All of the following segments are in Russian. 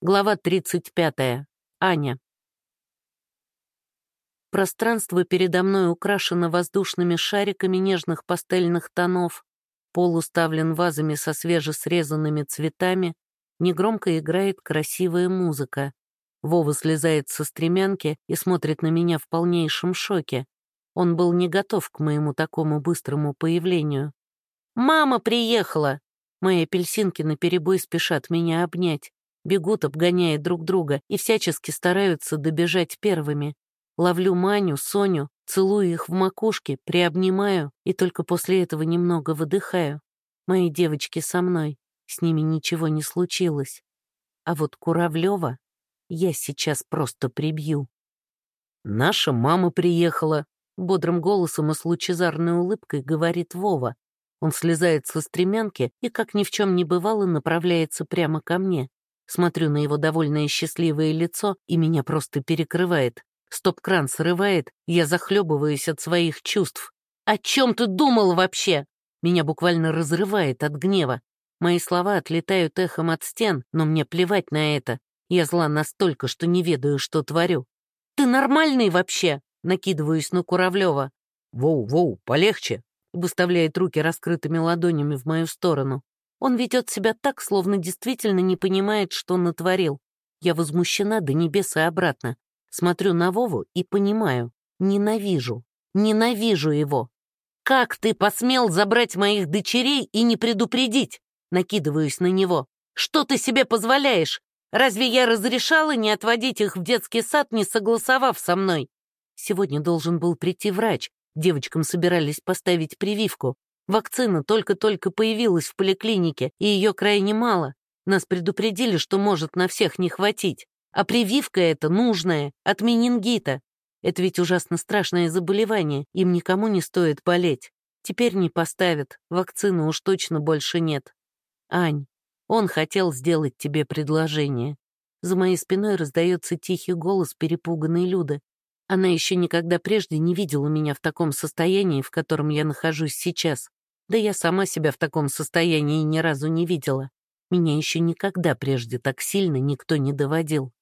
Глава 35. Аня. Пространство передо мной украшено воздушными шариками нежных пастельных тонов, пол уставлен вазами со свежесрезанными цветами, негромко играет красивая музыка. Вова слезает со стремянки и смотрит на меня в полнейшем шоке. Он был не готов к моему такому быстрому появлению. «Мама приехала!» Мои апельсинки наперебой спешат меня обнять бегут, обгоняя друг друга, и всячески стараются добежать первыми. Ловлю Маню, Соню, целую их в макушке, приобнимаю и только после этого немного выдыхаю. Мои девочки со мной, с ними ничего не случилось. А вот Куравлева я сейчас просто прибью. «Наша мама приехала», — бодрым голосом и с лучезарной улыбкой говорит Вова. Он слезает со стремянки и, как ни в чем не бывало, направляется прямо ко мне. Смотрю на его довольное счастливое лицо, и меня просто перекрывает. Стоп-кран срывает, я захлебываюсь от своих чувств. «О чем ты думал вообще?» Меня буквально разрывает от гнева. Мои слова отлетают эхом от стен, но мне плевать на это. Я зла настолько, что не ведаю, что творю. «Ты нормальный вообще?» Накидываюсь на Куравлева. «Воу-воу, полегче!» выставляет руки раскрытыми ладонями в мою сторону. Он ведет себя так, словно действительно не понимает, что натворил. Я возмущена до небес и обратно. Смотрю на Вову и понимаю. Ненавижу. Ненавижу его. «Как ты посмел забрать моих дочерей и не предупредить?» Накидываюсь на него. «Что ты себе позволяешь? Разве я разрешала не отводить их в детский сад, не согласовав со мной?» Сегодня должен был прийти врач. Девочкам собирались поставить прививку. Вакцина только-только появилась в поликлинике, и ее крайне мало. Нас предупредили, что может на всех не хватить. А прививка эта нужная, от менингита. Это ведь ужасно страшное заболевание, им никому не стоит болеть. Теперь не поставят, вакцины уж точно больше нет. Ань, он хотел сделать тебе предложение. За моей спиной раздается тихий голос перепуганной Люды. Она еще никогда прежде не видела меня в таком состоянии, в котором я нахожусь сейчас. Да я сама себя в таком состоянии ни разу не видела. Меня еще никогда прежде так сильно никто не доводил.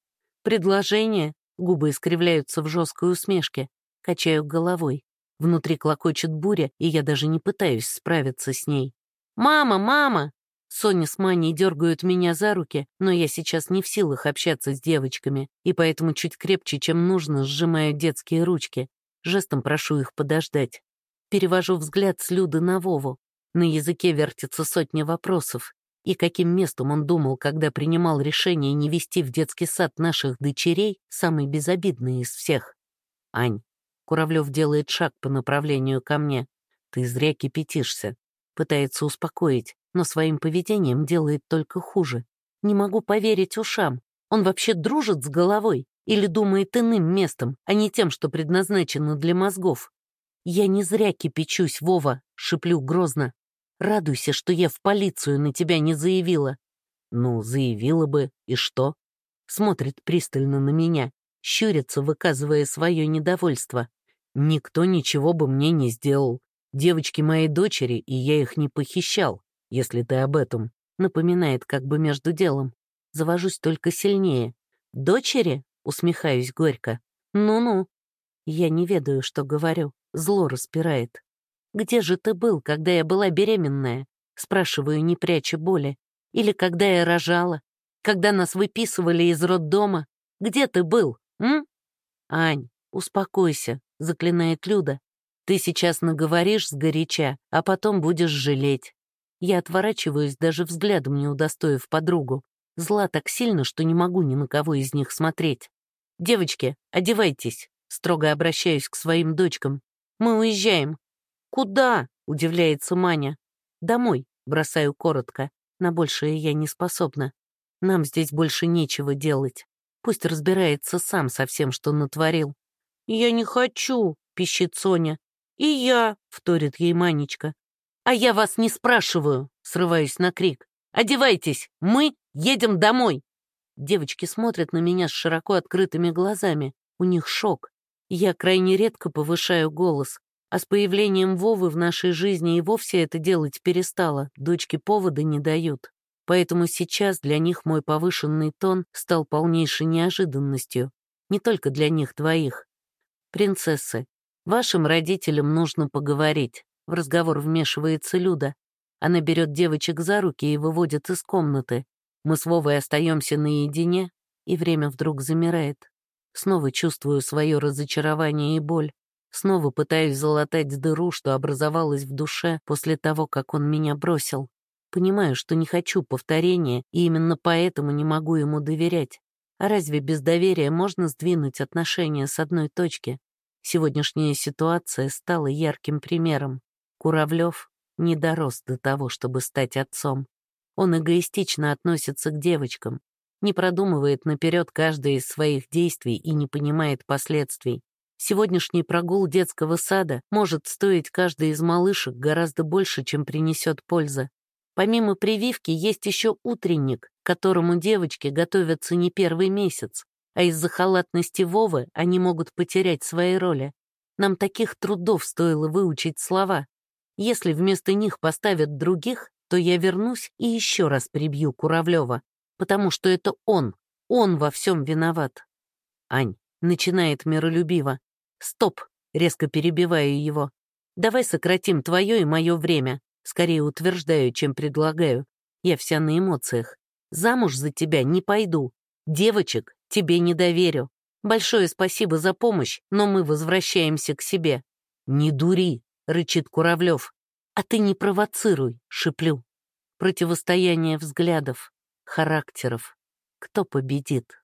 Предложение, губы искривляются в жесткой усмешке, качаю головой. Внутри клокочет буря, и я даже не пытаюсь справиться с ней. «Мама, мама!» Соня с Маней дергают меня за руки, но я сейчас не в силах общаться с девочками, и поэтому чуть крепче, чем нужно, сжимаю детские ручки. Жестом прошу их подождать. Перевожу взгляд с Люды на Вову. На языке вертится сотня вопросов. И каким местом он думал, когда принимал решение не вести в детский сад наших дочерей, самый безобидный из всех? Ань, Куравлев делает шаг по направлению ко мне. Ты зря кипятишься. Пытается успокоить, но своим поведением делает только хуже. Не могу поверить ушам. Он вообще дружит с головой или думает иным местом, а не тем, что предназначено для мозгов. «Я не зря кипячусь, Вова», — шиплю грозно. «Радуйся, что я в полицию на тебя не заявила». «Ну, заявила бы, и что?» Смотрит пристально на меня, щурится, выказывая свое недовольство. «Никто ничего бы мне не сделал. Девочки моей дочери, и я их не похищал, если ты об этом». Напоминает как бы между делом. Завожусь только сильнее. «Дочери?» — усмехаюсь горько. «Ну-ну». Я не ведаю, что говорю. Зло распирает. «Где же ты был, когда я была беременная?» Спрашиваю, не пряча боли. «Или когда я рожала? Когда нас выписывали из роддома? Где ты был, м?» «Ань, успокойся», — заклинает Люда. «Ты сейчас наговоришь сгоряча, а потом будешь жалеть». Я отворачиваюсь, даже взглядом не удостоив подругу. Зла так сильно, что не могу ни на кого из них смотреть. «Девочки, одевайтесь», — строго обращаюсь к своим дочкам. Мы уезжаем». «Куда?» — удивляется Маня. «Домой», — бросаю коротко. На большее я не способна. Нам здесь больше нечего делать. Пусть разбирается сам со всем, что натворил. «Я не хочу», — пищит Соня. «И я», — вторит ей Манечка. «А я вас не спрашиваю», — срываюсь на крик. «Одевайтесь, мы едем домой». Девочки смотрят на меня с широко открытыми глазами. У них шок. Я крайне редко повышаю голос, а с появлением Вовы в нашей жизни и вовсе это делать перестала, дочки повода не дают. Поэтому сейчас для них мой повышенный тон стал полнейшей неожиданностью. Не только для них двоих. «Принцессы, вашим родителям нужно поговорить». В разговор вмешивается Люда. Она берет девочек за руки и выводит из комнаты. Мы с Вовой остаемся наедине, и время вдруг замирает. Снова чувствую свое разочарование и боль. Снова пытаюсь залатать дыру, что образовалась в душе после того, как он меня бросил. Понимаю, что не хочу повторения, и именно поэтому не могу ему доверять. А разве без доверия можно сдвинуть отношения с одной точки? Сегодняшняя ситуация стала ярким примером. Куравлев не дорос до того, чтобы стать отцом. Он эгоистично относится к девочкам, не продумывает наперед каждое из своих действий и не понимает последствий. Сегодняшний прогул детского сада может стоить каждой из малышек гораздо больше, чем принесет польза. Помимо прививки есть еще утренник, к которому девочки готовятся не первый месяц, а из-за халатности Вовы они могут потерять свои роли. Нам таких трудов стоило выучить слова. Если вместо них поставят других, то я вернусь и еще раз прибью Куравлева, потому что это он, он во всем виноват. Ань, начинает миролюбиво. Стоп, резко перебиваю его. Давай сократим твое и мое время. Скорее утверждаю, чем предлагаю. Я вся на эмоциях. Замуж за тебя не пойду. Девочек тебе не доверю. Большое спасибо за помощь, но мы возвращаемся к себе. Не дури, рычит Куравлев. А ты не провоцируй, шиплю. Противостояние взглядов характеров. Кто победит?